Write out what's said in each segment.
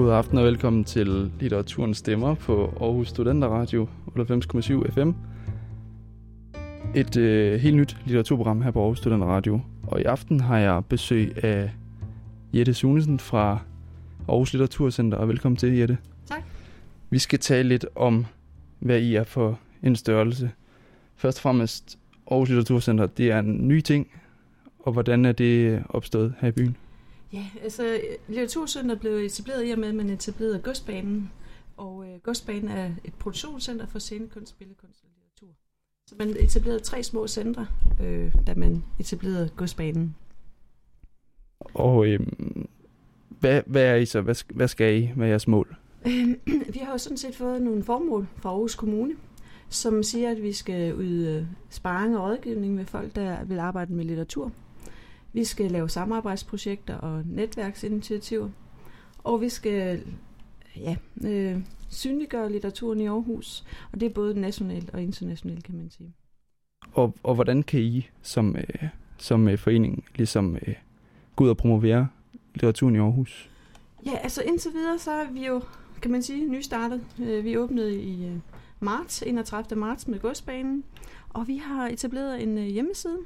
God aften og velkommen til Litteraturens Stemmer på Aarhus Studenterradio 98,7 FM. Et øh, helt nyt litteraturprogram her på Aarhus Studenterradio. Og i aften har jeg besøg af Jette Sunesen fra Aarhus Litteraturcenter. Og velkommen til, Jette. Tak. Vi skal tale lidt om, hvad I er for en størrelse. Først og fremmest, Aarhus Litteraturcenter, det er en ny ting. Og hvordan er det opstået her i byen? Ja, altså Litteraturcenteret blev etableret i og med, at man etablerede Godsbanen. Og øh, Godsbanen er et produktionscenter for scenekunst, billedkunst og litteratur. Så man etablerede tre små centre, øh, da man etablerede Godsbanen. Og øh, hvad, hvad er I så? Hvad, hvad skal I? Hvad er jeres mål? Øh, vi har jo sådan set fået nogle formål fra Aarhus Kommune, som siger, at vi skal yde sparring og rådgivning med folk, der vil arbejde med litteratur. Vi skal lave samarbejdsprojekter og netværksinitiativer. Og vi skal ja, øh, synliggøre litteraturen i Aarhus. Og det er både nationalt og internationalt, kan man sige. Og, og hvordan kan I som, øh, som øh, forening ligesom øh, gå ud og promovere litteraturen i Aarhus? Ja, altså indtil videre, så er vi jo, kan man sige, nystartet. Øh, vi åbnede i øh, marts, 31. marts med godsbanen, og vi har etableret en øh, hjemmeside,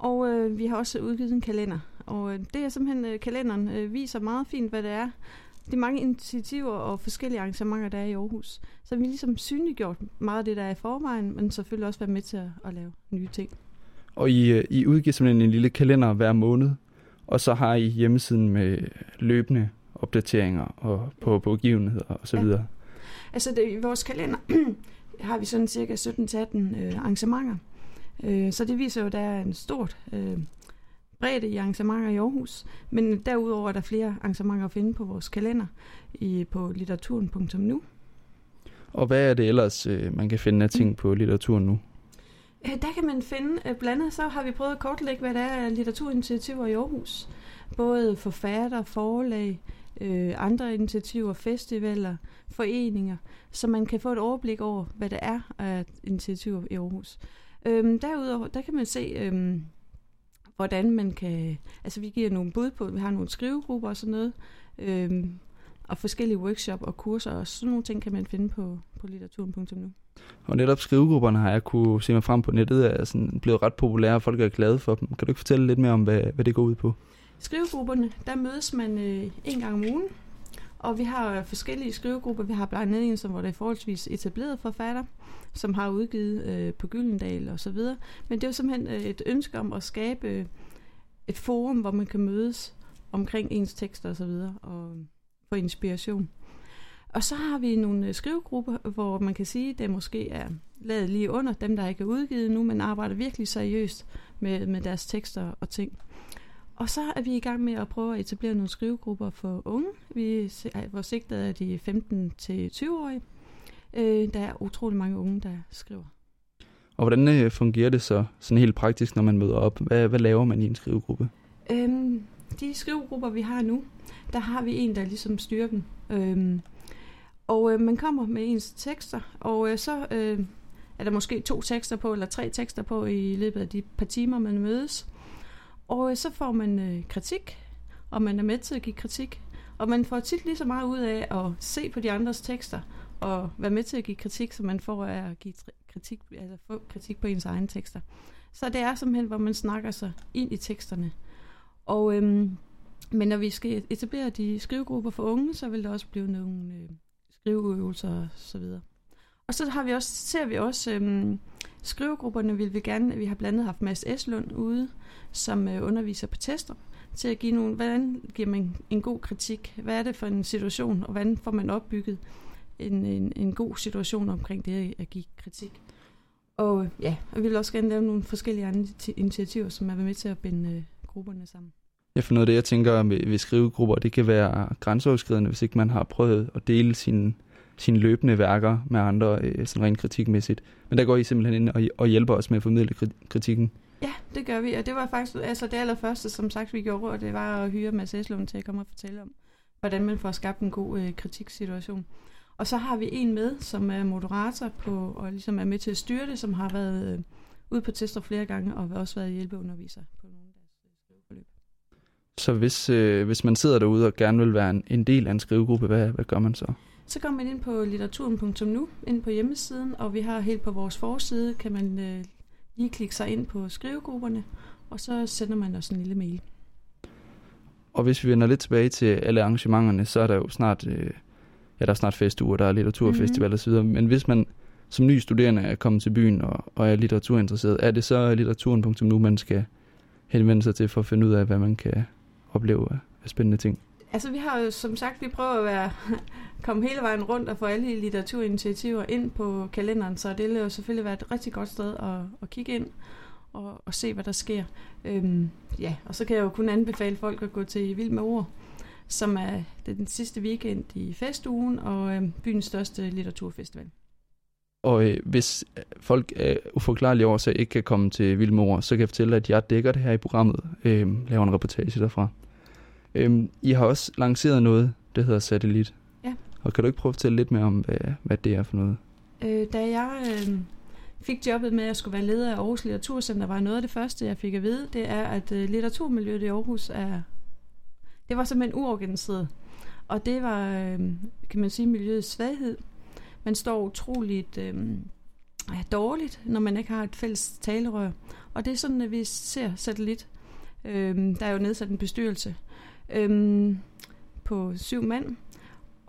og øh, vi har også udgivet en kalender. Og øh, det er simpelthen, øh, kalenderen øh, viser meget fint, hvad det er. De mange initiativer og forskellige arrangementer, der er i Aarhus. Så vi har ligesom synliggjort meget af det, der er i forvejen, men selvfølgelig også været med til at, at lave nye ting. Og I, øh, I udgiver simpelthen en lille kalender hver måned, og så har I hjemmesiden med løbende opdateringer og på, begivenheder og så videre. Ja. Altså det, i vores kalender har vi sådan cirka 17-18 øh, arrangementer. Øh, så det viser jo, at der er en stort øh, bredde i arrangementer i Aarhus. Men derudover er der flere arrangementer at finde på vores kalender i, på litteraturen.nu. Og hvad er det ellers, øh, man kan finde af ting på litteraturen nu? Øh, der kan man finde, øh, blandt andet så har vi prøvet at kortlægge, hvad der er af litteraturinitiativer i Aarhus. Både forfatter, forlag, øh, andre initiativer, festivaler, foreninger, så man kan få et overblik over, hvad der er af initiativer i Aarhus. Øhm, derudover, der kan man se, øhm, hvordan man kan... Altså, vi giver nogle bud på, vi har nogle skrivegrupper og sådan noget, øhm, og forskellige workshop og kurser, og sådan nogle ting kan man finde på, på litteraturen.nu. Og netop skrivegrupperne har jeg kunne se mig frem på nettet, er sådan blevet ret populære, og folk er glade for dem. Kan du ikke fortælle lidt mere om, hvad, hvad det går ud på? Skrivegrupperne, der mødes man øh, en gang om ugen, og vi har øh, forskellige skrivegrupper. Vi har blandt andet en, som hvor der er forholdsvis etableret forfatter, som har udgivet øh, på Gyldendal og så videre. Men det er jo simpelthen øh, et ønske om at skabe øh, et forum, hvor man kan mødes omkring ens tekster og så videre og få inspiration. Og så har vi nogle skrivegrupper, hvor man kan sige, at det måske er lavet lige under dem, der ikke er udgivet nu, men arbejder virkelig seriøst med, med deres tekster og ting. Og så er vi i gang med at prøve at etablere nogle skrivegrupper for unge. Vi, vores sigte er de 15-20-årige. Øh, der er utrolig mange unge, der skriver. Og hvordan øh, fungerer det så sådan helt praktisk, når man møder op? Hvad, hvad laver man i en skrivegruppe? Øhm, de skrivegrupper, vi har nu, der har vi en, der ligesom styrer dem. Øhm, og øh, man kommer med ens tekster, og øh, så øh, er der måske to tekster på, eller tre tekster på i løbet af de par timer, man mødes. Og øh, så får man øh, kritik, og man er med til at give kritik. Og man får tit lige så meget ud af at se på de andres tekster, og være med til at give kritik, som man får af at give kritik, altså få kritik på ens egne tekster. Så det er simpelthen, hvor man snakker sig ind i teksterne. Og, øhm, men når vi skal etablere de skrivegrupper for unge, så vil der også blive nogle øh, skriveøvelser og så videre. Og så har vi også, ser vi også øhm, skrivegrupperne, vil vi gerne, vi har blandt andet haft Mads Eslund ude, som øh, underviser på tester, til at give nogle, hvordan giver man en god kritik, hvad er det for en situation, og hvordan får man opbygget en, en, en god situation omkring det at give kritik. Og ja, og vi vil også gerne lave nogle forskellige andre initiativer, som er med til at binde øh, grupperne sammen. Ja, for noget af det, jeg tænker ved, ved skrivegrupper, det kan være grænseoverskridende, hvis ikke man har prøvet at dele sine, sine løbende værker med andre, øh, sådan rent kritikmæssigt. Men der går I simpelthen ind og, og hjælper os med at formidle kritikken. Ja, det gør vi, og det var faktisk altså det allerførste, som sagt, vi gjorde, og det var at hyre Mads Eslund til at komme og fortælle om, hvordan man får skabt en god øh, kritiksituation. Og så har vi en med, som er moderator på, og ligesom er med til at styre det, som har været øh, ude på tester flere gange, og også været hjælpeunderviser på nogle af deres øh, skriveforløb. Så hvis, øh, hvis man sidder derude og gerne vil være en, en del af en skrivegruppe, hvad, hvad gør man så? Så går man ind på litteraturen.nu, ind på hjemmesiden, og vi har helt på vores forside, kan man øh, lige klikke sig ind på skrivegrupperne, og så sender man os en lille mail. Og hvis vi vender lidt tilbage til alle arrangementerne, så er der jo snart, øh, ja, der er snart festuger, der er litteraturfestival mm-hmm. osv., men hvis man som ny studerende er kommet til byen og, og er litteraturinteresseret, er det så litteraturen.nu, man skal henvende sig til for at finde ud af, hvad man kan opleve af spændende ting? Altså vi har jo som sagt, vi prøver at være, komme hele vejen rundt og få alle litteraturinitiativer ind på kalenderen, så det vil jo selvfølgelig være et rigtig godt sted at, at kigge ind og, og se, hvad der sker. Øhm, ja, og så kan jeg jo kun anbefale folk at gå til Vild med Ord, som er den sidste weekend i festugen og øhm, byens største litteraturfestival. Og øh, hvis øh, folk af uforklarlige årsager ikke kan komme til Vild med Ord, så kan jeg fortælle, at jeg dækker det her i programmet, øh, laver en reportage derfra. Øh, I har også lanceret noget, der hedder Satellit. Og kan du ikke prøve at fortælle lidt mere om, hvad, hvad det er for noget? Øh, da jeg øh, fik jobbet med at skulle være leder af Aarhus Litteraturcenter, var noget af det første, jeg fik at vide, det er, at øh, litteraturmiljøet i Aarhus er... Det var simpelthen uorganiseret. Og det var, øh, kan man sige, miljøets svaghed. Man står utroligt øh, ja, dårligt, når man ikke har et fælles talerør. Og det er sådan, at vi ser satellit. Øh, der er jo nedsat en bestyrelse øh, på syv mand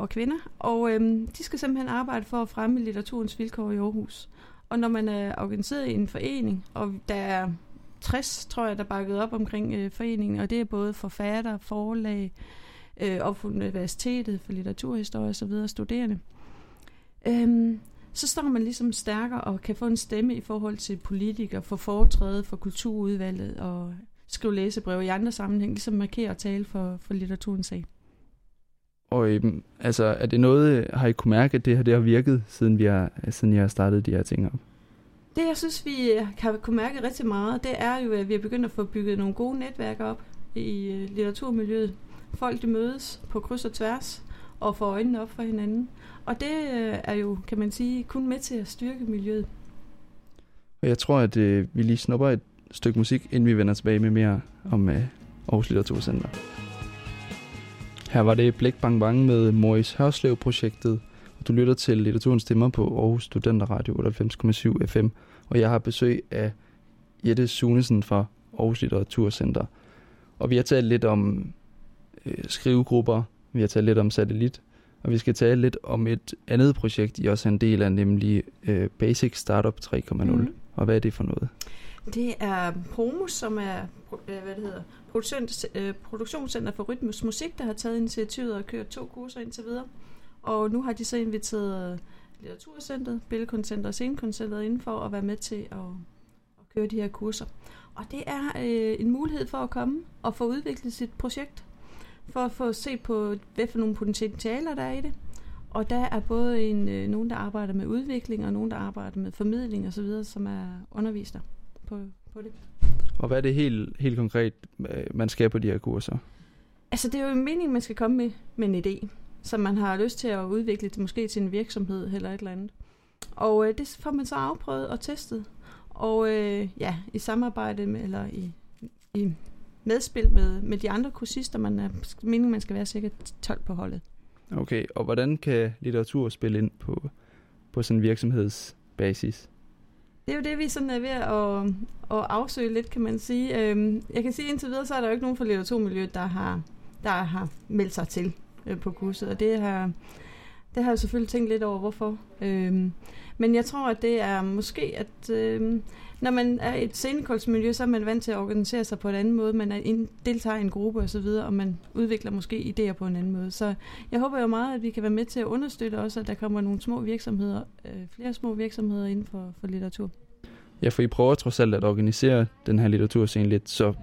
og kvinder, og øhm, de skal simpelthen arbejde for at fremme litteraturens vilkår i Aarhus. Og når man er organiseret i en forening, og der er 60, tror jeg, der bakket op omkring øh, foreningen, og det er både forfatter, forlag, øh, og for universitetet for litteraturhistorie osv., studerende, øhm, så står man ligesom stærkere og kan få en stemme i forhold til politikere, for foretræde for kulturudvalget og skrive læsebrev i andre sammenhæng, ligesom markere og tale for, for litteraturens sag. Og øhm, altså, er det noget, har I kunne mærke, at det her det har virket, siden, vi har, siden jeg har startet de her ting op? Det, jeg synes, vi har kunne mærke rigtig meget, det er jo, at vi har begyndt at få bygget nogle gode netværk op i øh, litteraturmiljøet. Folk, de mødes på kryds og tværs og får øjnene op for hinanden. Og det øh, er jo, kan man sige, kun med til at styrke miljøet. Og jeg tror, at øh, vi lige snupper et stykke musik, inden vi vender tilbage med mere om øh, Aarhus Litteraturcenter. Her var det Blæk Bang Bang med Morris Hørslev-projektet, og du lytter til Litteraturens Stemmer på Aarhus Studenterradio 98,7 FM, og jeg har besøg af Jette Sunesen fra Aarhus Litteraturcenter. Og vi har talt lidt om øh, skrivegrupper, vi har talt lidt om satellit, og vi skal tale lidt om et andet projekt, I også er en del af, nemlig øh, Basic Startup 3.0. Mm. Og hvad er det for noget? Det er Promus, som er øh, hvad det hedder, øh, produktionscenter for Rytmus musik, der har taget initiativet og kørt to kurser indtil videre. Og nu har de så inviteret Litteraturcentret, Billedkunstcentret og Scenekunstcentret inden for at være med til at, at køre de her kurser. Og det er øh, en mulighed for at komme og få udviklet sit projekt for at få se på, hvad for nogle potentialer der er i det. Og der er både en, øh, nogen, der arbejder med udvikling, og nogen, der arbejder med formidling osv., som er undervisere på, på det. Og hvad er det helt, helt konkret, øh, man skal på de her kurser? Altså, det er jo meningen, man skal komme med, med en idé, som man har lyst til at udvikle måske til en virksomhed eller et eller andet. Og øh, det får man så afprøvet og testet. Og øh, ja, i samarbejde med, eller i, i medspil med, med de andre kursister. Man er meningen, man skal være cirka 12 på holdet. Okay, og hvordan kan litteratur spille ind på, på sådan en virksomhedsbasis? Det er jo det, vi sådan er ved at, at afsøge lidt, kan man sige. Øhm, jeg kan sige, indtil videre, så er der jo ikke nogen fra litteraturmiljøet, der har, der har meldt sig til øh, på kurset, og det har, det har jeg selvfølgelig tænkt lidt over, hvorfor. Øhm, men jeg tror, at det er måske, at øhm, når man er i et scenekunstmiljø, så er man vant til at organisere sig på en anden måde. Man er en, deltager i en gruppe osv., og, og man udvikler måske idéer på en anden måde. Så jeg håber jo meget, at vi kan være med til at understøtte også, at der kommer nogle små virksomheder, øh, flere små virksomheder inden for, for litteratur. Ja, for I prøver trods alt at organisere den her litteraturscene lidt, så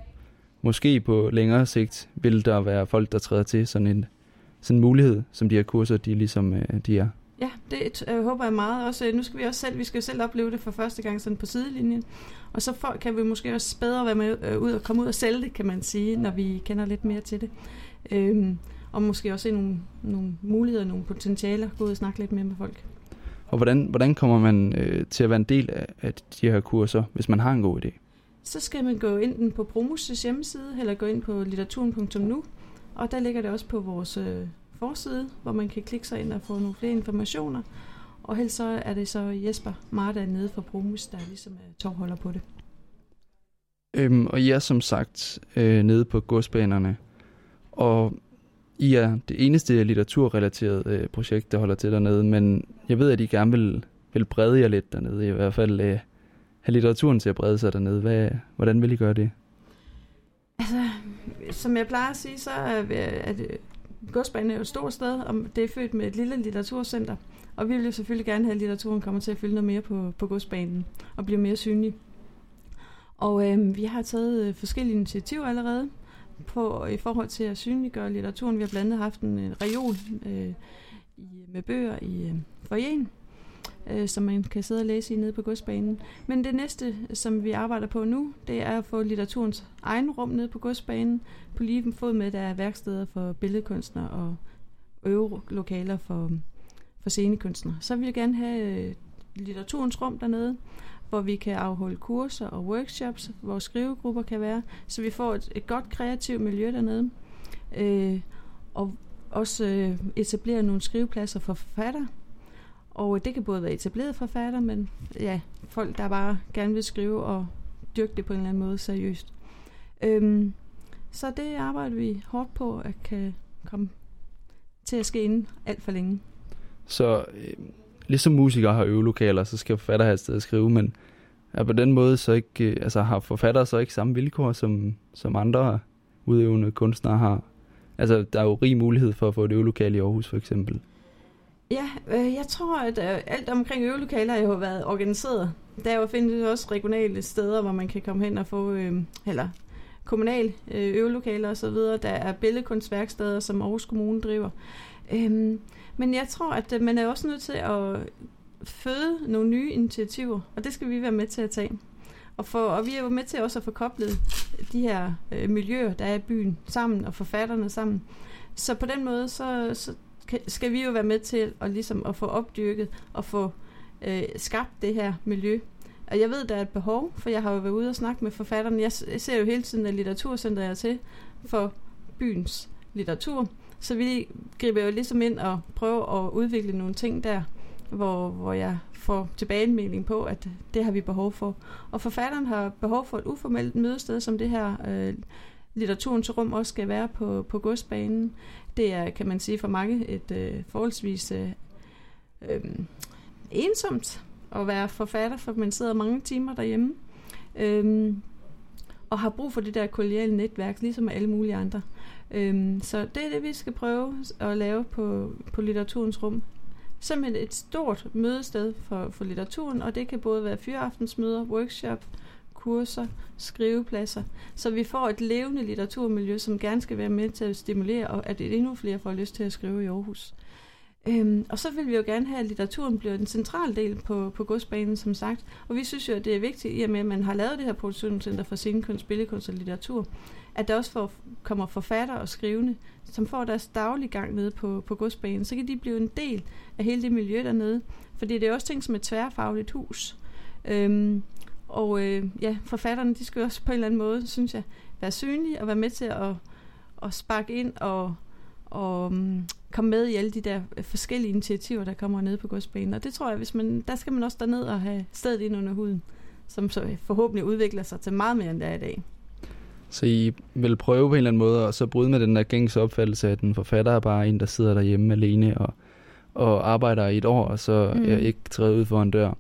måske på længere sigt vil der være folk, der træder til sådan en sådan en mulighed, som de her kurser, de ligesom øh, de er. Ja, det øh, håber jeg meget. Også, øh, nu skal vi også selv, vi skal selv opleve det for første gang sådan på sidelinjen. Og så for, kan vi måske også bedre være med øh, ud og komme ud og sælge det, kan man sige, når vi kender lidt mere til det. Øhm, og måske også se nogle, nogle muligheder, nogle potentialer, gå ud og snakke lidt mere med folk. Og hvordan, hvordan kommer man øh, til at være en del af, af de her kurser, hvis man har en god idé? så skal man gå enten på Promus' hjemmeside, eller gå ind på litteraturen.nu, og der ligger det også på vores øh, forside, hvor man kan klikke sig ind og få nogle flere informationer. Og helst så er det så Jesper Marta nede fra Promus, der ligesom er tovholder på det. Øhm, og I er som sagt øh, nede på godsbanerne, og I er det eneste litteraturrelaterede øh, projekt, der holder til dernede, men jeg ved, at I gerne vil, vil brede jer lidt dernede, i hvert fald øh, have litteraturen til at brede sig dernede. Hvad, hvordan vil I gøre det? Altså, som jeg plejer at sige, så er, at godsbanen er jo et stort sted, og det er født med et lille litteraturcenter. Og vi vil jo selvfølgelig gerne have, at litteraturen kommer til at fylde noget mere på, på godsbanen og blive mere synlig. Og øh, vi har taget øh, forskellige initiativer allerede på, i forhold til at synliggøre litteraturen. Vi har blandt andet haft en, øh, reol øh, i, med bøger i øh, forjen, øh, som man kan sidde og læse i nede på godsbanen. Men det næste, som vi arbejder på nu, det er at få litteraturens egen rum nede på godsbanen, på lige fod med, der er værksteder for billedkunstnere og øvelokaler for, for scenekunstnere. Så vil vi gerne have øh, litteraturens rum dernede, hvor vi kan afholde kurser og workshops, hvor skrivegrupper kan være, så vi får et, et godt kreativt miljø dernede. Øh, og også øh, etablere nogle skrivepladser for forfatter. Og det kan både være etableret forfatter, men ja, folk, der bare gerne vil skrive og dyrke det på en eller anden måde seriøst. Øhm, så det arbejder vi hårdt på at kan komme til at ske inden alt for længe. Så øh, ligesom musikere har øvelokaler, så skal forfatter have et sted at skrive, men er på den måde så ikke, øh, altså har forfattere så ikke samme vilkår, som, som andre udøvende kunstnere har? Altså, der er jo rig mulighed for at få et øvelokale i Aarhus, for eksempel. Ja, øh, jeg tror, at øh, alt omkring øvelokaler har jo været organiseret. Der er jo findes også regionale steder, hvor man kan komme hen og få, øh, eller kommunal øh, øvelokaler osv. Der er billedkunstværksteder, som Aarhus Kommune driver. Øhm, men jeg tror, at øh, man er også nødt til at føde nogle nye initiativer, og det skal vi være med til at tage. Og, for, og vi er jo med til også at få koblet de her øh, miljøer, der er i byen, sammen, og forfatterne sammen. Så på den måde, så, så skal vi jo være med til at, ligesom at få opdyrket og få øh, skabt det her miljø. Og jeg ved, der er et behov, for jeg har jo været ude og snakke med forfatterne. Jeg ser jo hele tiden, at litteraturcenteret er til for byens litteratur. Så vi griber jo ligesom ind og prøver at udvikle nogle ting der, hvor, hvor jeg får tilbagemelding på, at det har vi behov for. Og forfatteren har behov for et uformelt mødested, som det her øh, litteraturens rum også skal være på, på godsbanen. Det er, kan man sige, for mange et øh, forholdsvis øh, øh, ensomt at være forfatter, for man sidder mange timer derhjemme. Øh, og har brug for det der kollegiale netværk, ligesom alle mulige andre. Øhm, så det er det, vi skal prøve at lave på, på litteraturens rum. Simpelthen et stort mødested for, for litteraturen, og det kan både være fyraftensmøder, workshop, kurser, skrivepladser, så vi får et levende litteraturmiljø, som gerne skal være med til at stimulere, og at endnu flere får lyst til at skrive i Aarhus. Øhm, og så vil vi jo gerne have, at litteraturen bliver en central del på, på godsbanen, som sagt. Og vi synes jo, at det er vigtigt, i og med, at man har lavet det her produktionscenter for scenekunst, billedkunst og litteratur, at der også får, kommer forfatter og skrivende, som får deres daglige gang nede på, på godsbanen. Så kan de blive en del af hele det miljø dernede. Fordi det er også ting som et tværfagligt hus. Øhm, og øh, ja, forfatterne, de skal også på en eller anden måde, synes jeg, være synlige og være med til at, at sparke ind og, og um, komme med i alle de der forskellige initiativer, der kommer ned på godsbanen. Og det tror jeg, hvis man, der skal man også derned og have stedet ind under huden, som så forhåbentlig udvikler sig til meget mere, end det er i dag. Så I vil prøve på en eller anden måde at så bryde med den der gængse opfattelse, at en forfatter er bare en, der sidder derhjemme alene og, og arbejder i et år, og så mm. ikke træet ud for en dør,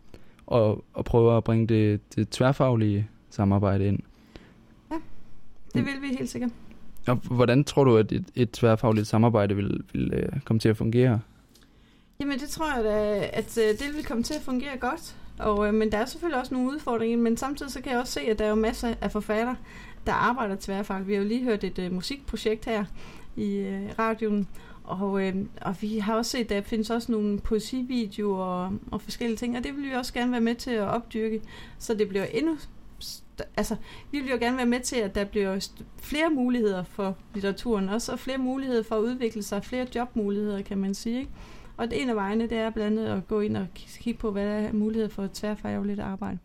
og, og prøve at bringe det, det tværfaglige samarbejde ind. Ja, det vil vi helt sikkert. Og hvordan tror du, at et, et tværfagligt samarbejde vil, vil uh, komme til at fungere? Jamen det tror jeg da, at uh, det vil komme til at fungere godt. Og, uh, men der er selvfølgelig også nogle udfordringer, men samtidig så kan jeg også se, at der er jo masser af forfatter, der arbejder tværfagligt. Vi har jo lige hørt et uh, musikprojekt her i uh, radioen, og, uh, og vi har også set, at der findes også nogle poesivideoer og, og forskellige ting, og det vil vi også gerne være med til at opdyrke, så det bliver endnu altså, vi vil jo gerne være med til, at der bliver flere muligheder for litteraturen også, og flere muligheder for at udvikle sig, flere jobmuligheder, kan man sige. Ikke? Og det en af vejene, det er blandt andet at gå ind og kigge på, hvad der er muligheder for tværfagligt arbejde.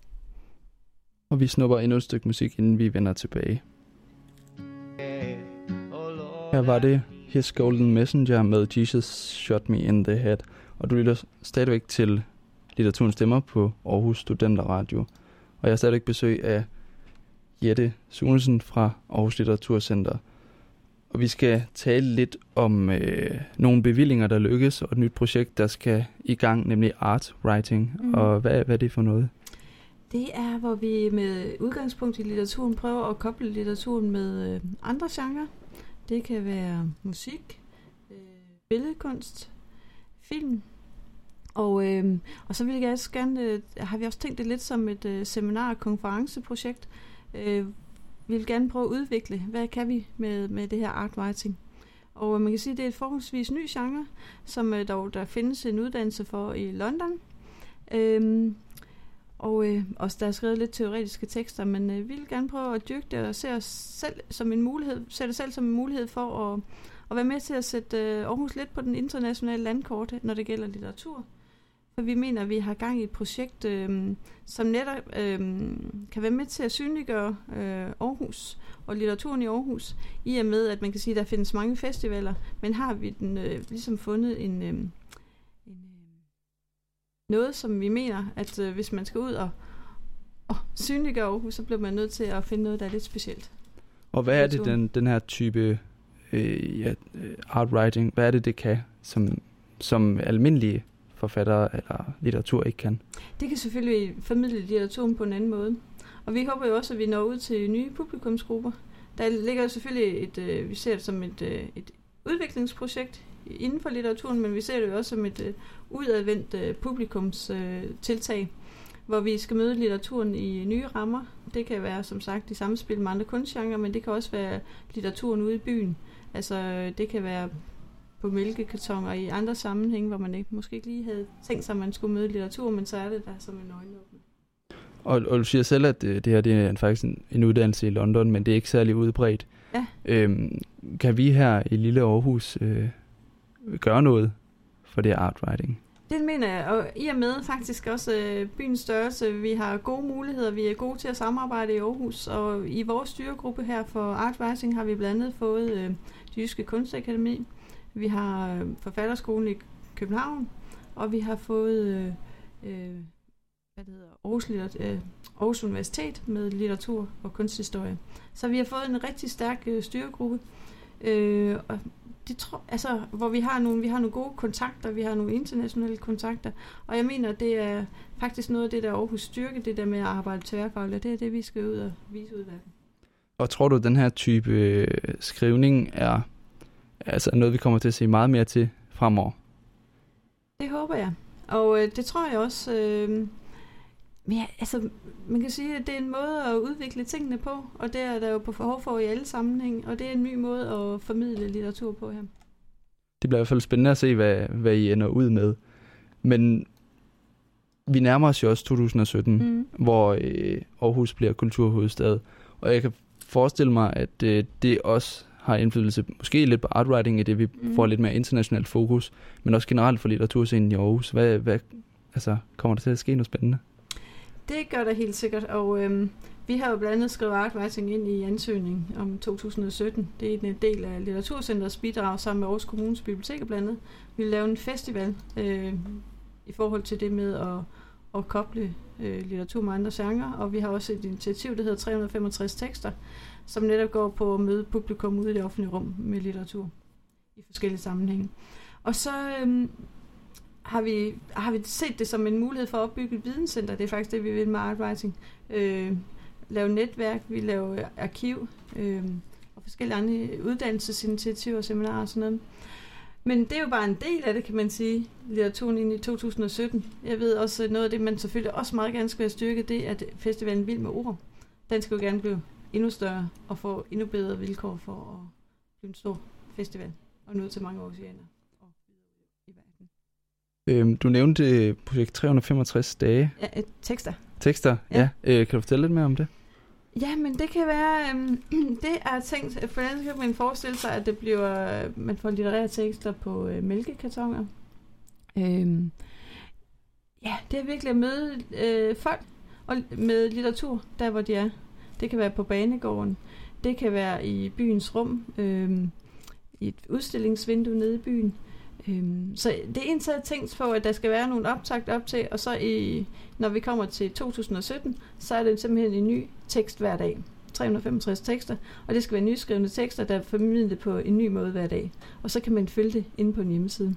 og vi snupper endnu et stykke musik, inden vi vender tilbage. Her var det His Golden Messenger med Jesus Shot Me in the Head, og du lytter stadigvæk til Litteraturens Stemmer på Aarhus Studenter Radio. Og jeg har stadigvæk besøg af Jette Sunesen fra Aarhus Litteraturcenter. Og vi skal tale lidt om øh, nogle bevillinger, der lykkes, og et nyt projekt, der skal i gang, nemlig art writing. Mm. Og hvad, hvad er det for noget? Det er, hvor vi med udgangspunkt i litteraturen prøver at koble litteraturen med øh, andre genrer. Det kan være musik, øh, billedkunst, film. Og, øh, og så vil jeg også gerne, øh, har vi også tænkt det lidt som et øh, seminar- og konferenceprojekt. Øh, vi vil gerne prøve at udvikle, hvad kan vi med, med det her art writing. Og øh, man kan sige, at det er et forholdsvis ny genre, som øh, dog der findes en uddannelse for i London. Øhm, og øh, også der er skrevet lidt teoretiske tekster, men øh, vi vil gerne prøve at dyrke det og se os selv som en mulighed, se det selv som en mulighed for at, at være med til at sætte øh, Aarhus lidt på den internationale landkort, når det gælder litteratur. For vi mener, at vi har gang i et projekt, øh, som netop øh, kan være med til at synliggøre øh, Aarhus og litteraturen i Aarhus, i og med, at man kan sige, at der findes mange festivaler, men har vi den, øh, ligesom fundet en, øh, en øh, noget, som vi mener, at øh, hvis man skal ud og, og synliggøre Aarhus, så bliver man nødt til at finde noget, der er lidt specielt. Og hvad er det, den, den her type øh, ja, øh, art writing, hvad er det, det kan, som, som almindelige forfattere eller litteratur ikke kan? Det kan selvfølgelig formidle litteraturen på en anden måde. Og vi håber jo også, at vi når ud til nye publikumsgrupper. Der ligger selvfølgelig et, øh, vi ser det som et, øh, et udviklingsprojekt inden for litteraturen, men vi ser det jo også som et øh, udadvendt øh, publikumstiltag, øh, hvor vi skal møde litteraturen i nye rammer. Det kan være som sagt i samspil med andre kunstgenre, men det kan også være litteraturen ude i byen. Altså det kan være på mælkekartoner i andre sammenhænge, hvor man ikke, måske ikke lige havde tænkt sig, at man skulle møde litteratur, men så er det der som en øjenåbner. Og, og du siger selv, at det, det her det er faktisk en, en uddannelse i London, men det er ikke særlig udbredt. Ja. Øhm, kan vi her i lille Aarhus øh, gøre noget for det art writing? Det mener jeg, og i og med faktisk også øh, byens størrelse, vi har gode muligheder, vi er gode til at samarbejde i Aarhus, og i vores styregruppe her for Art Writing har vi blandt andet fået øh, det Jyske Kunstakademi, vi har øh, Forfatterskolen i København, og vi har fået øh, øh, hvad det hedder, Aarhus, øh, Aarhus Universitet med litteratur og kunsthistorie. Så vi har fået en rigtig stærk øh, styregruppe, øh, og det tror, altså, hvor vi har, nogle, vi har nogle gode kontakter, vi har nogle internationale kontakter, og jeg mener, det er faktisk noget af det, der Aarhus styrke, det der med at arbejde tværfagligt, det er det, vi skal ud og vise ud af. Og tror du, at den her type øh, skrivning er altså noget, vi kommer til at se meget mere til fremover? Det håber jeg. Og øh, det tror jeg også. Øh, men ja, altså, man kan sige, at det er en måde at udvikle tingene på, og det er der jo på behov for i alle sammenhæng, og det er en ny måde at formidle litteratur på her. Det bliver i hvert fald spændende at se, hvad, hvad I ender ud med. Men vi nærmer os jo også 2017, mm. hvor øh, Aarhus bliver kulturhovedstad, og jeg kan forestille mig, at øh, det også har indflydelse måske lidt på artwriting, i det vi mm. får lidt mere internationalt fokus, men også generelt for litteraturscenen i Aarhus. Hvad, hvad, altså, kommer der til at ske noget spændende? Det gør der helt sikkert, og øhm, vi har jo blandt andet skrevet artwriting ind i ansøgning om 2017. Det er en øh, del af Litteraturcenterets bidrag sammen med Aarhus Kommunes Bibliotek blandt andet. Vi vil lave en festival øh, i forhold til det med at, at koble øh, litteratur med andre genrer, og vi har også et initiativ, der hedder 365 tekster, som netop går på at møde publikum ude i det offentlige rum med litteratur i forskellige sammenhænge. Og så øhm, har, vi, har vi set det som en mulighed for at opbygge et videnscenter. Det er faktisk det, vi vil med artwriting. Øh, lave netværk, vi laver arkiv øh, og forskellige andre uddannelsesinitiativer, seminarer og sådan noget. Men det er jo bare en del af det, kan man sige, litteraturen ind i 2017. Jeg ved også, noget af det, man selvfølgelig også meget gerne skal have styrket, det er, at festivalen Vild med Ord, den skal jo gerne blive endnu større og få endnu bedre vilkår for at blive en stor festival og nå til mange oceaner. Øhm, du nævnte projekt 365 dage. Ja, et, tekster. Tekster, ja. ja. Øh, kan du fortælle lidt mere om det? Ja, men det kan være, øhm, det er tænkt, for den kan man forestille sig, at det bliver, man får litterære tekster på øh, mælkekartoner. Øhm, ja, det er virkelig at møde øh, folk og med litteratur, der hvor de er. Det kan være på banegården, det kan være i byens rum, øh, i et udstillingsvindue nede i byen. Øhm, så det er jeg tænkt på, at der skal være nogle optakt op til, og så i, når vi kommer til 2017, så er det simpelthen en ny tekst hver dag. 365 tekster, og det skal være nyskrevne tekster, der er formidlet på en ny måde hver dag. Og så kan man følge det inde på en hjemmeside.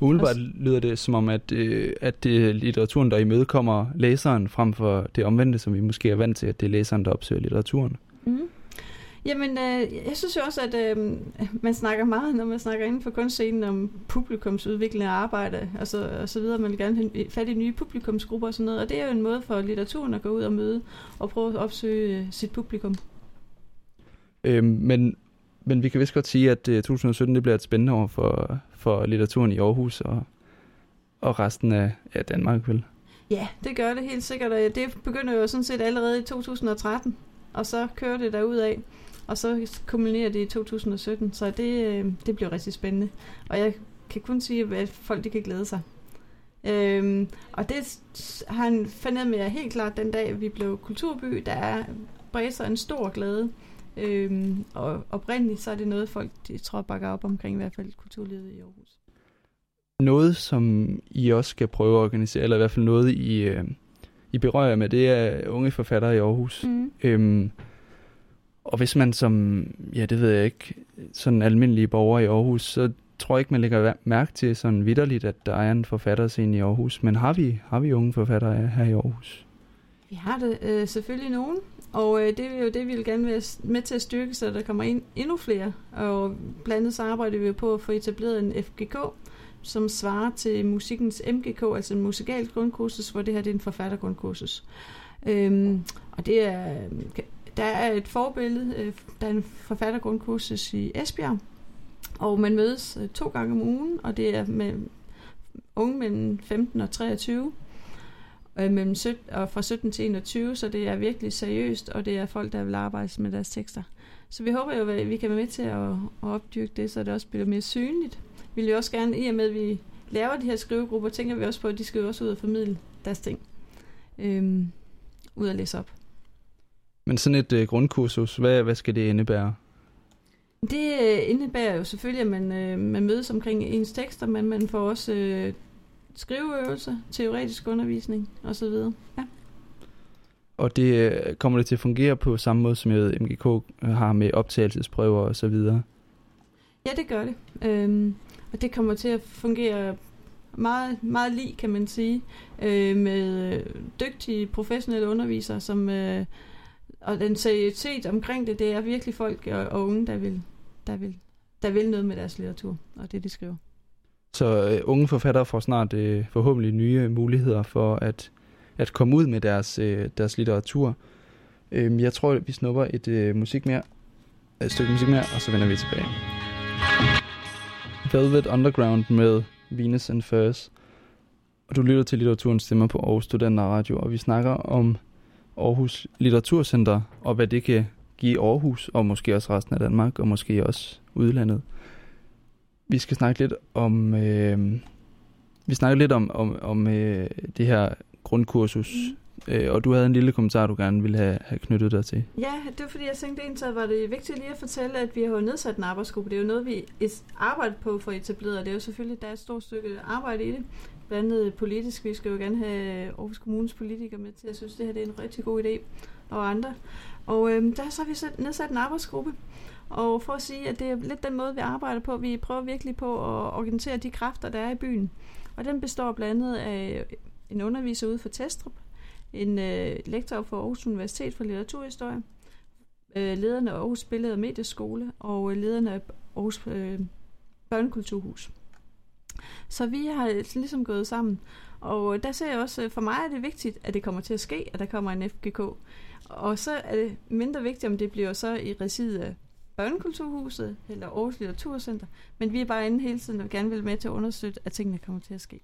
Umiddelbart lyder det som om, at, øh, at det er litteraturen, der imødekommer læseren, frem for det omvendte, som vi måske er vant til, at det er læseren, der opsøger litteraturen. Mm. Jamen, øh, jeg synes jo også, at øh, man snakker meget, når man snakker inden for kunstscenen om publikumsudvikling og arbejde og så, og så videre. Man vil gerne have fat i nye publikumsgrupper og sådan noget. Og det er jo en måde for litteraturen at gå ud og møde og prøve at opsøge øh, sit publikum. Øh, men, men vi kan vist godt sige, at 2017 øh, det bliver et spændende år for, for litteraturen i Aarhus og, og resten af ja, Danmark, vel? Ja, det gør det helt sikkert. Det begynder jo sådan set allerede i 2013, og så kører det derud af. Og så kulminerer det i 2017, så det, øh, det bliver rigtig spændende. Og jeg kan kun sige, at folk de kan glæde sig. Øhm, og det har han fundet med helt klart den dag, vi blev kulturby. Der er bredt sig en stor glæde. Øhm, og oprindeligt så er det noget, folk de tror bakker op omkring, i hvert fald kulturlivet i Aarhus. Noget, som I også skal prøve at organisere, eller i hvert fald noget, I, øh, I berører med, det er unge forfattere i Aarhus. Mm. Øhm, og hvis man som, ja det ved jeg ikke, sådan almindelige borger i Aarhus, så tror jeg ikke, man lægger mærke til sådan vidderligt, at der er en forfatterscene i Aarhus. Men har vi, har vi unge forfattere her i Aarhus? Vi har det øh, selvfølgelig nogen, og øh, det er jo det, vi vil gerne være med til at styrke, så der kommer ind endnu flere. Og blandt andet så arbejder vi jo på at få etableret en FGK, som svarer til musikkens MGK, altså en musikalsk grundkursus, hvor det her det er en forfattergrundkursus. Øhm, og det er der er et forbillede, øh, der er en forfattergrundkursus i Esbjerg, og man mødes øh, to gange om ugen, og det er med unge mellem 15 og 23, øh, mellem 17, og fra 17 til 21, så det er virkelig seriøst, og det er folk, der vil arbejde med deres tekster. Så vi håber jo, at vi kan være med til at, at opdyrke det, så det også bliver mere synligt. Vi vil jo også gerne, i og med at vi laver de her skrivegrupper, tænker vi også på, at de skal jo også ud og formidle deres ting. Øhm, ud at læse op. Men sådan et øh, grundkursus, hvad, hvad skal det indebære? Det øh, indebærer jo selvfølgelig, at man, øh, man mødes omkring ens tekster, men man får også øh, skriveøvelser, teoretisk undervisning osv. Ja. Og det øh, kommer det til at fungere på samme måde, som jeg MGK har med optagelsesprøver og så videre? Ja, det gør det. Øhm, og det kommer til at fungere meget, meget lige, kan man sige, øh, med dygtige professionelle undervisere, som øh, og den seriøsitet omkring det, det er virkelig folk og, og unge, der vil, der, vil, der vil noget med deres litteratur, og det de skriver. Så øh, unge forfattere får snart øh, forhåbentlig nye muligheder for at, at komme ud med deres, øh, deres litteratur. Øh, jeg tror, vi snupper et øh, musik mere, et stykke musik mere, og så vender vi tilbage. Velvet Underground med Venus and Furs. Og du lytter til litteraturens stemmer på Aarhus Studenter Radio, og vi snakker om Aarhus Litteraturcenter, og hvad det kan give Aarhus, og måske også resten af Danmark, og måske også udlandet. Vi skal snakke lidt om, øh, vi snakker lidt om, om, om øh, det her grundkursus, mm. øh, og du havde en lille kommentar, du gerne ville have, have knyttet dig til. Ja, det var fordi, jeg tænkte egentlig, var det vigtigt lige at fortælle, at vi har nedsat en arbejdsgruppe. Det er jo noget, vi arbejder på for etableret, og det er jo selvfølgelig, der er et stort stykke arbejde i det blandt andet politisk. Vi skal jo gerne have Aarhus Kommunes politikere med til Jeg synes, det her det er en rigtig god idé, og andre. Og øh, der har så vi nedsat en arbejdsgruppe, og for at sige, at det er lidt den måde, vi arbejder på. Vi prøver virkelig på at organisere de kræfter, der er i byen. Og den består blandt andet af en underviser ude for Testrup, en øh, lektor for Aarhus Universitet for litteraturhistorie, øh, lederne af Aarhus Billede- og Medieskole og øh, lederne af Aarhus øh, Børnekulturhus. Så vi har ligesom gået sammen. Og der ser jeg også, for mig er det vigtigt, at det kommer til at ske, at der kommer en FGK. Og så er det mindre vigtigt, om det bliver så i regi af Børnekulturhuset eller Aarhus Litteraturcenter. Men vi er bare inde hele tiden og gerne vil med til at understøtte, at tingene kommer til at ske.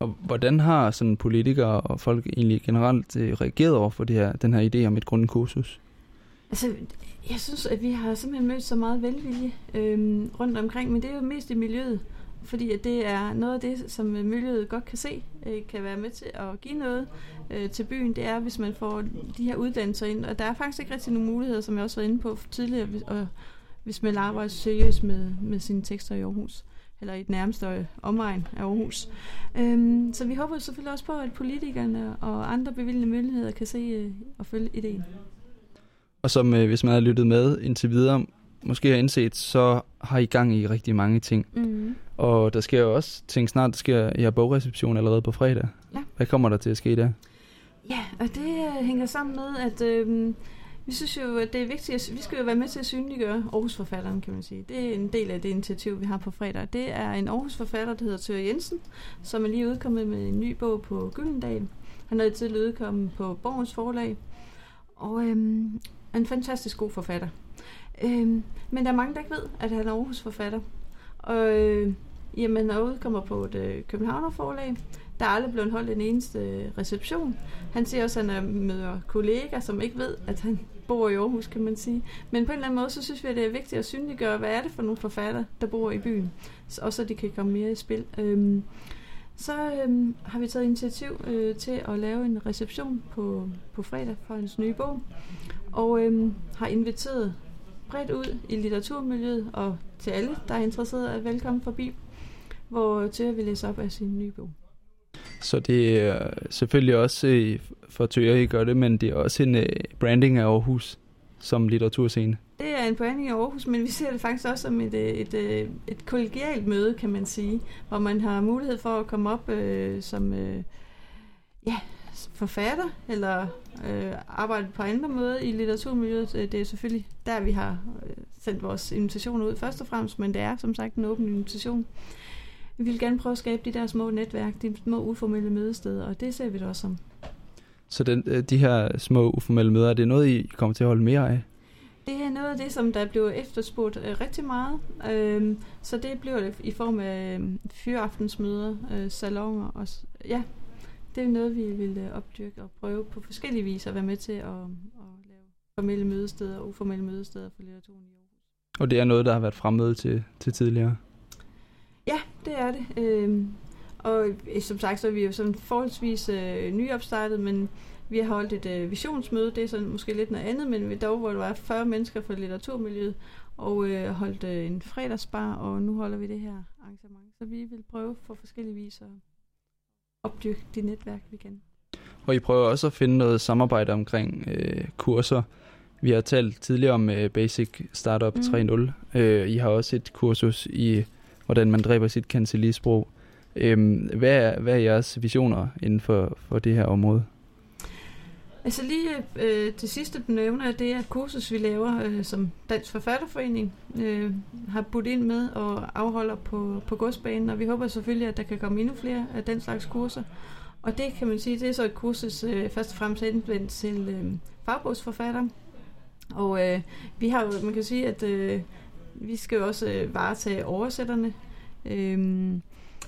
Og hvordan har sådan politikere og folk egentlig generelt øh, reageret over for det her, den her idé om et grundkursus? Altså, jeg synes, at vi har simpelthen mødt så meget velvilje øhm, rundt omkring, men det er jo mest i miljøet. Fordi at det er noget af det, som øh, miljøet godt kan se, øh, kan være med til at give noget øh, til byen, det er, hvis man får de her uddannelser ind. Og der er faktisk ikke rigtig nogen muligheder, som jeg også var inde på tidligere, og, hvis man arbejder seriøst med, med sine tekster i Aarhus eller i et nærmeste omegn af Aarhus. Øhm, så vi håber selvfølgelig også på, at politikerne og andre bevilgende myndigheder kan se og følge ideen. Og som hvis man har lyttet med indtil videre, måske har indset, så har I gang i rigtig mange ting. Mm-hmm. Og der sker jo også ting snart, der sker i bogreception allerede på fredag. Ja. Hvad kommer der til at ske der? Ja, og det øh, hænger sammen med, at øh, vi synes jo, at det er vigtigt, at vi skal jo være med til at synliggøre Aarhus-forfatteren, kan man sige. Det er en del af det initiativ, vi har på fredag. Det er en Aarhus-forfatter, der hedder Tør Jensen, som er lige udkommet med en ny bog på Gyldendal. Han er tidligere udkommet på Borgens Forlag, og øhm, er en fantastisk god forfatter. Øhm, men der er mange, der ikke ved, at han er Aarhus-forfatter. Og øh, jamen, han udkommer på et øh, københavnerforlag. Der er aldrig blevet holdt en eneste øh, reception. Han siger også, at han øh, møder kollegaer, som ikke ved, at han bor i Aarhus, kan man sige. Men på en eller anden måde, så synes vi, at det er vigtigt at synliggøre, hvad er det for nogle forfatter, der bor i byen. Og så de kan komme mere i spil. Øhm, så øhm, har vi taget initiativ øh, til at lave en reception på, på fredag for hans nye bog. Og øhm, har inviteret bredt ud i litteraturmiljøet og til alle, der er interesseret, at velkommen forbi, hvor Tøger vil læse op af sin nye bog. Så det er selvfølgelig også øh, for Tøger, I gør det, men det er også en øh, branding af Aarhus som litteraturscene. Det er en branding af Aarhus, men vi ser det faktisk også som et, et, et, et kollegialt møde, kan man sige, hvor man har mulighed for at komme op øh, som øh, ja, forfatter, eller øh, arbejde på andre måder i litteraturmiljøet. Det er selvfølgelig der, vi har sendt vores invitation ud først og fremmest, men det er som sagt en åben invitation. Vi vil gerne prøve at skabe de der små netværk, de små uformelle mødesteder, og det ser vi det også som. Så den, øh, de her små uformelle møder, er det noget, I kommer til at holde mere af? Det er noget af det, som der bliver efterspurgt øh, rigtig meget. Øhm, så det bliver det i form af øh, fyraftensmøder, øh, salonger. Og, ja, det er noget, vi vil øh, opdyrke og prøve på forskellige vis at være med til at, at lave formelle mødesteder og uformelle mødesteder for litteraturen i Aarhus. Og det er noget, der har været fremmøde til, til tidligere? Ja, det er det. Øhm, og øh, som sagt, så er vi jo sådan forholdsvis øh, nyopstartet, men vi har holdt et øh, visionsmøde, det er sådan måske lidt noget andet, men vi dog, hvor der var 40 mennesker fra litteraturmiljøet, og øh, holdt øh, en fredagsbar, og nu holder vi det her arrangement. Så vi vil prøve på forskellige vis at opdyrke de netværk, vi kan. Og I prøver også at finde noget samarbejde omkring øh, kurser. Vi har talt tidligere om øh, Basic Startup mm. 3.0. Øh, I har også et kursus i, hvordan man dræber sit kancelisprog. Øh, hvad, er, hvad er jeres visioner inden for, for det her område? Altså lige øh, til sidste du nævner, det er et kursus, vi laver, øh, som Dansk Forfatterforening øh, har budt ind med og afholder på, på godsbanen, og vi håber selvfølgelig, at der kan komme endnu flere af den slags kurser. Og det kan man sige, det er så et kursus øh, først og fremmest indvendt til øh, fagbogsforfattere. Og øh, vi har jo, man kan sige, at øh, vi skal jo også øh, varetage oversætterne. Øh,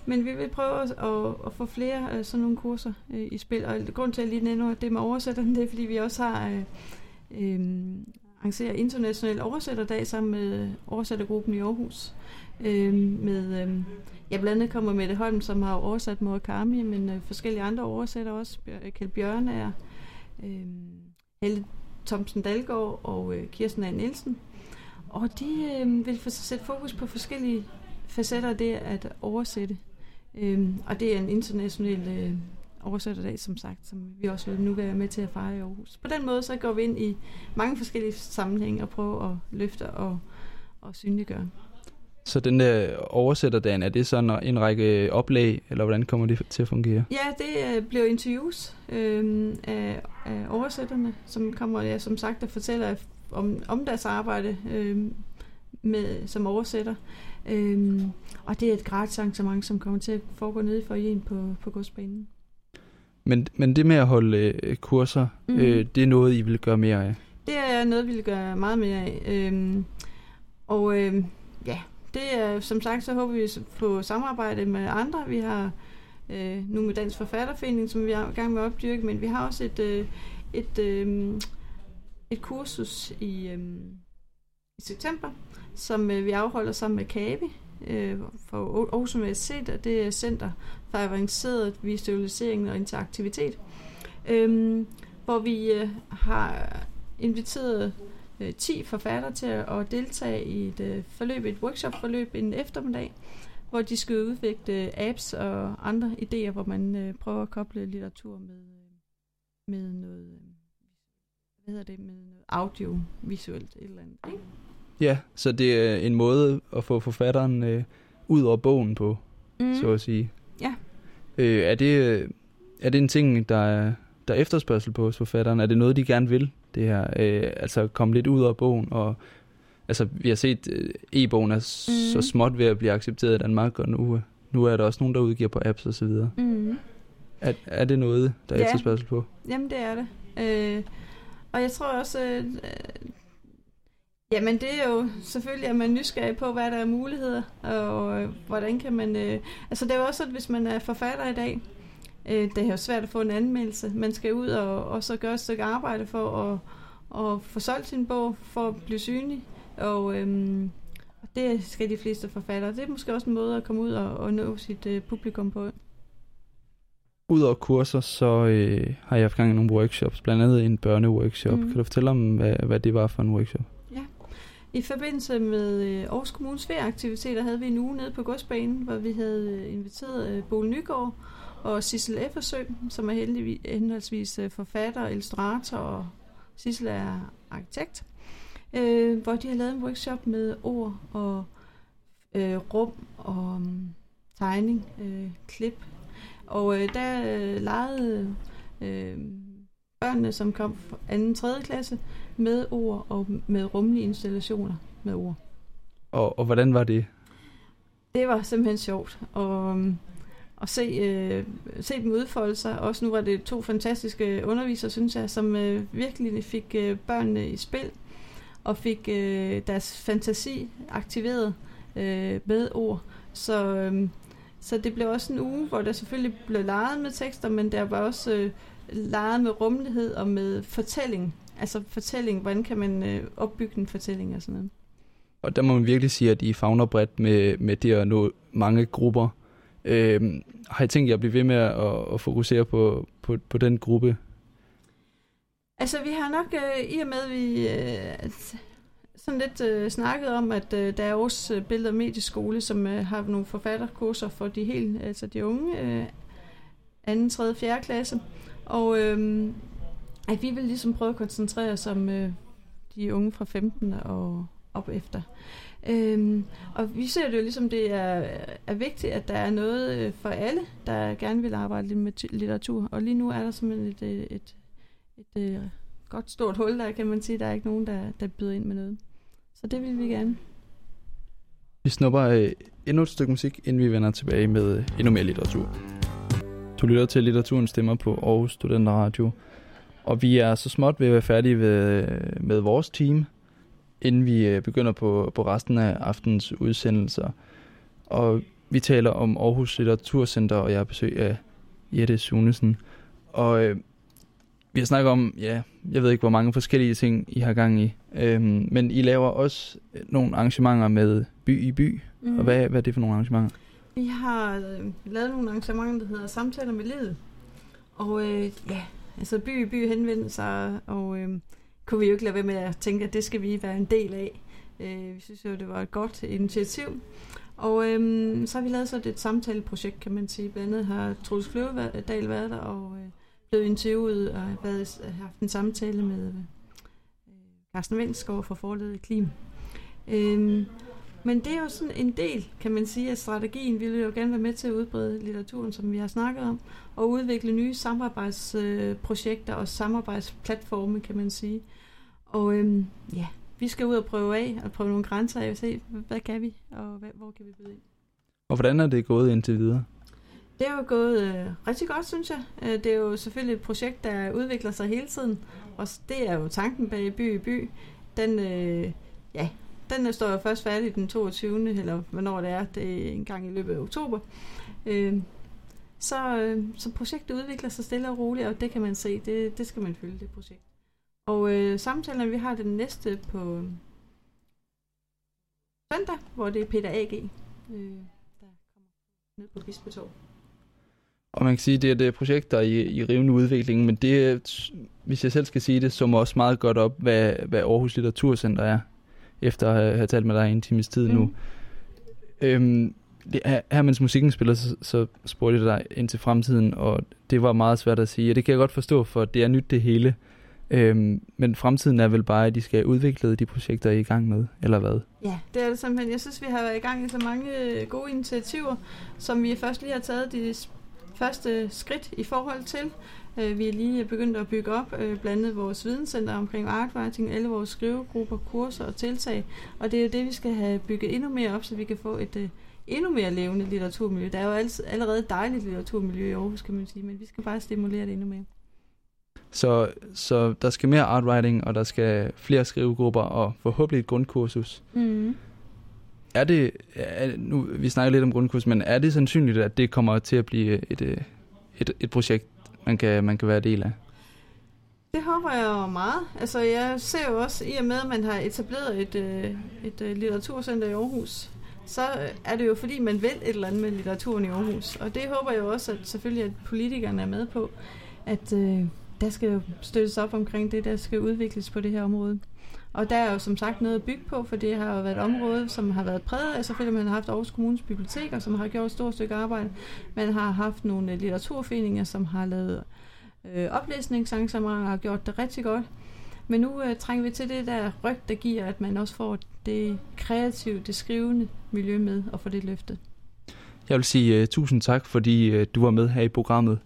men vi vil prøve at, at, at få flere øh, sådan nogle kurser øh, i spil. Og grund til, at jeg lige nævner det med oversætterne, det er, fordi vi også har øh, øh, arrangeret international oversætterdag sammen med oversættergruppen i Aarhus. Øh, med, øh, ja, blandt andet kommer Mette Holm, som har oversat Murakami, men øh, forskellige andre oversætter også. Øh, Kjeld Bjørn er øh, Helle Thomsen Dalgaard og øh, Kirsten A. Nielsen. Og de øh, vil sætte fokus på forskellige facetter af det at oversætte. Øhm, og det er en international øh, oversætterdag, som sagt, som vi også vil nu være med til at fejre i Aarhus. På den måde så går vi ind i mange forskellige sammenhænge og prøver at løfte og, og synliggøre. Så den der oversætterdagen, er det sådan en række oplæg, eller hvordan kommer det til at fungere? Ja, det øh, bliver interviews øh, af, af oversætterne, som kommer, ja, som sagt, og fortæller om, om deres arbejde øh, med, som oversætter. Øhm, og det er et gratis arrangement, som kommer til at foregå nede for en på, på godsbanen. Men, men det med at holde øh, kurser, mm. øh, det er noget, I vil gøre mere af? Det er noget, vi vil gøre meget mere af. Øhm, og øh, ja, det er som sagt, så håber vi på samarbejde med andre. Vi har øh, nu med Dansk Forfatterforening, som vi er i gang med at opdyrke, men vi har også et, øh, et, øh, et kursus i, øh, i september, som øh, vi afholder sammen med Kavi, øh, for Aarhus Universitet, og det er Center for Avanceret Visualisering og Interaktivitet, øh, hvor vi øh, har inviteret øh, 10 forfattere til at deltage i et øh, forløb, et workshop-forløb en eftermiddag, hvor de skal udvikle apps og andre idéer, hvor man øh, prøver at koble litteratur med, øh, med noget, øh, hvad hedder det, med noget audiovisuelt et eller andet. Ikke? Ja, så det er en måde at få forfatteren øh, ud over bogen på, mm. så at sige. Ja. Øh, er, det, er det en ting, der er, der er efterspørgsel på hos forfatteren? Er det noget, de gerne vil, det her? Øh, altså komme lidt ud af bogen og altså, vi har set, øh, e-bogen er mm. så småt ved at blive accepteret i Danmark, og nu, nu er der også nogen, der udgiver på apps og så videre. Mm. Er, er det noget, der er ja. efterspørgsel på? Jamen, det er det. Øh, og jeg tror også, øh, jamen det er jo selvfølgelig, at man er nysgerrig på, hvad der er muligheder, og øh, hvordan kan man... Øh, altså det er jo også sådan, hvis man er forfatter i dag, øh, det er jo svært at få en anmeldelse. Man skal ud og, og så gøre et stykke arbejde for at, at få solgt sin bog, for at blive synlig. Og øhm, det skal de fleste forfattere. Det er måske også en måde at komme ud og, og nå sit øh, publikum på. Udover kurser, så øh, har jeg haft gang i nogle workshops, blandt andet en børneworkshop. Mm. Kan du fortælle om, hvad, hvad det var for en workshop? I forbindelse med øh, Aarhus Kommunes ferieaktiviteter havde vi en uge nede på godsbanen, hvor vi havde øh, inviteret øh, Bol Nygaard og Sissel Effersø, som er henholdsvis forfatter og illustrator, og Sissel er arkitekt øh, hvor de har lavet en workshop med ord og øh, rum og um, tegning, øh, klip. Og øh, der øh, legede øh, børnene, som kom fra 2. 3. klasse, med ord og med rumlige installationer med ord. Og, og hvordan var det? Det var simpelthen sjovt. Og, um, at se, øh, se dem udfolde sig. Også nu var det to fantastiske undervisere, synes jeg, som øh, virkelig fik øh, børnene i spil og fik øh, deres fantasi aktiveret øh, med ord. Så, øh, så det blev også en uge, hvor der selvfølgelig blev leget med tekster, men der var også øh, leget med rummelighed og med fortælling. Altså fortælling, hvordan kan man øh, opbygge en fortælling og sådan noget. Og der må man virkelig sige, at I fagner bredt med, med det at nå mange grupper. Øh, har I tænkt jer at blive ved med at, at fokusere på, på, på den gruppe Altså, vi har nok, øh, i og med, at vi øh, sådan lidt øh, snakket om, at øh, der er også øh, Billed- og Medieskole, som øh, har nogle forfatterkurser for de helt, altså de unge, øh, anden, tredje, fjerde klasse. Og øh, ej, vi vil ligesom prøve at koncentrere os om øh, de unge fra 15 og op efter. Øhm, og vi ser det jo ligesom, det er, er vigtigt, at der er noget øh, for alle, der gerne vil arbejde lidt med litteratur. Og lige nu er der simpelthen et, øh, et, et et godt stort hul der, kan man sige. Der er ikke nogen, der, der byder ind med noget. Så det vil vi gerne. Vi snupper øh, endnu et stykke musik, inden vi vender tilbage med endnu mere litteratur. Du lytter til Litteraturens Stemmer på Aarhus Studenter Radio. Og vi er så småt ved at være færdige ved, med vores team, inden vi øh, begynder på, på resten af aftens udsendelser. Og vi taler om Aarhus Litteraturcenter, og jeg har besøg af Jette Sunesen. Og øh, vi har snakket om, ja, jeg ved ikke, hvor mange forskellige ting, I har gang i. Øhm, men I laver også øh, nogle arrangementer med By i By. Mm. Og hvad, hvad er det for nogle arrangementer? Vi har øh, lavet nogle arrangementer, der hedder Samtaler med livet. Og øh, ja, altså By By henvendelser, sig, og øh, kunne vi jo ikke lade være med at tænke, at det skal vi være en del af. Øh, vi synes jo, det var et godt initiativ. Og øh, så har vi lavet sådan et samtaleprojekt, kan man sige. Blandt andet har Troels Kløvedal været der, og... Øh, blevet interviewet og været, øh, haft en samtale med øh, Carsten Vendsgaard fra forledet Klim. Øh, men det er jo sådan en del, kan man sige, af strategien. Vi vil jo gerne være med til at udbrede litteraturen, som vi har snakket om, og udvikle nye samarbejdsprojekter og samarbejdsplatforme, kan man sige. Og øhm, ja, vi skal ud og prøve af, og prøve nogle grænser af, og se, hvad kan vi, og hvad, hvor kan vi byde ind. Og hvordan er det gået indtil videre? Det er jo gået øh, rigtig godt, synes jeg. Øh, det er jo selvfølgelig et projekt, der udvikler sig hele tiden. Og det er jo tanken bag By i By. Den, øh, ja, den står jo først færdig den 22. eller hvornår det er. Det er en gang i løbet af oktober. Øh, så, øh, så projektet udvikler sig stille og roligt, og det kan man se. Det, det skal man følge, det projekt. Og øh, samtalen, vi har den næste på søndag, hvor det er Peter A.G., øh, der kommer ned på Bispetorv. Og man kan sige, at det er et projekt, der er i, i rivende udvikling, men det, hvis jeg selv skal sige det, summer også meget godt op, hvad, hvad Aarhus Litteraturcenter er, efter at have, talt med dig en times tid mm. nu. Øhm, det, her, mens musikken spiller, så, så spurgte jeg dig ind til fremtiden, og det var meget svært at sige, og det kan jeg godt forstå, for det er nyt det hele. Øhm, men fremtiden er vel bare, at de skal udvikle de projekter, I er i gang med, eller hvad? Ja, det er det simpelthen. Jeg synes, vi har været i gang i så mange øh, gode initiativer, som vi først lige har taget de første skridt i forhold til. Øh, vi er lige begyndt at bygge op øh, blandt andet vores videnscenter omkring artwriting, alle vores skrivegrupper, kurser og tiltag. Og det er det, vi skal have bygget endnu mere op, så vi kan få et endnu mere levende litteraturmiljø. Der er jo allerede et dejligt litteraturmiljø i Aarhus, kan man sige, men vi skal bare stimulere det endnu mere. Så, så der skal mere artwriting, og der skal flere skrivegrupper, og forhåbentlig et grundkursus. Mm. Er det, er, nu, vi snakker lidt om grundkursus, men er det sandsynligt, at det kommer til at blive et, et, et projekt, man kan, man kan være del af? Det håber jeg jo meget. Altså, jeg ser jo også, i og med, at man har etableret et, øh, et, øh, litteraturcenter i Aarhus, så er det jo fordi, man vil et eller andet med litteraturen i Aarhus. Og det håber jeg jo også, at selvfølgelig at politikerne er med på, at øh, der skal støttes op omkring det, der skal udvikles på det her område. Og der er jo som sagt noget at bygge på, for det har jo været et område, som har været præget af, selvfølgelig man har haft Aarhus Kommunes biblioteker, som har gjort et stort stykke arbejde. Man har haft nogle øh, litteraturforeninger, som har lavet øh, oplæsningsarrangementer og har gjort det rigtig godt. Men nu øh, trænger vi til det der ryg, der giver, at man også får det kreative, det skrivende miljø med og får det løftet. Jeg vil sige uh, tusind tak, fordi uh, du var med her i programmet.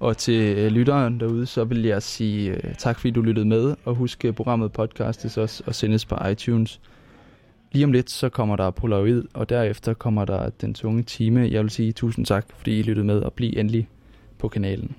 Og til øh, lytteren derude, så vil jeg sige øh, tak, fordi du lyttede med. Og husk, øh, programmet podcastes også og sendes på iTunes. Lige om lidt, så kommer der Polaroid, og derefter kommer der den tunge time. Jeg vil sige tusind tak, fordi I lyttede med, og bliv endelig på kanalen.